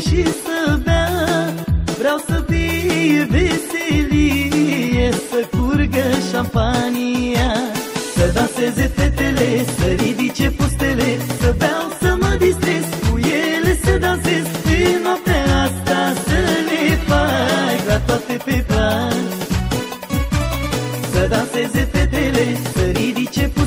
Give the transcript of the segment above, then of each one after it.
și să bea. Vreau să fie veselie Să curgă șampania Să danseze fetele, să ridice pustele Să beau, să mă distrez cu ele Să dansez în noaptea asta Să le fac la toate pe plan. Să danseze fetele, să ridice pustele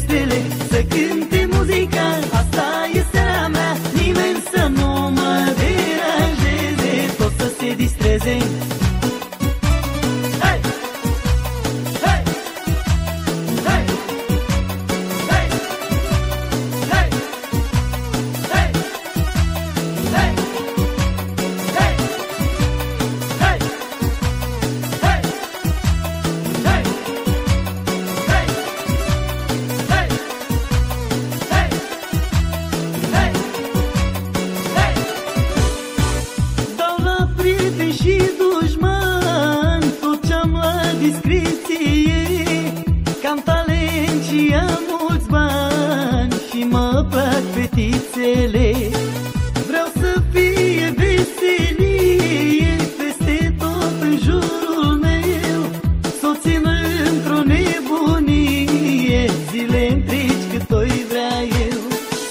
și am mulți bani Și mă plac fetițele. Vreau să fie veselie Peste tot în jurul meu. Să o țin într-o nebunie Zile întregi cât o vrea eu.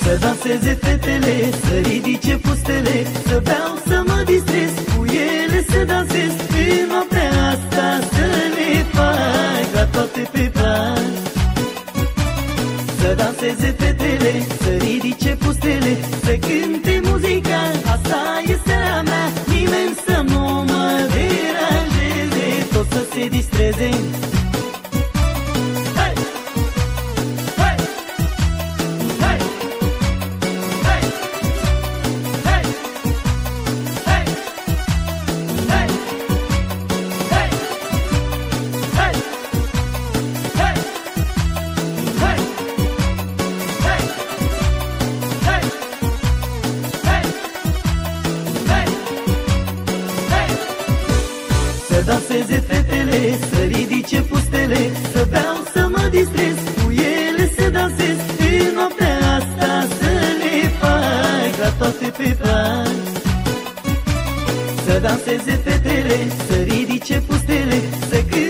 Să danseze fetele, să ridice pustele Să beau, să mă distrez cu ele Să dansez în noaptea asta Să le fac Să danseze fetele, să ridice pustele Să cânte muzica, asta e seara mea Nimeni să nu mă deranjeze Tot să se distreze danseze fetele, să ridice pustele Să beau, să mă distrez cu ele Să dansez în noaptea asta Să le fac la toate pe plan. Să danseze fetele, să ridice pustele Să cânte muzica, asta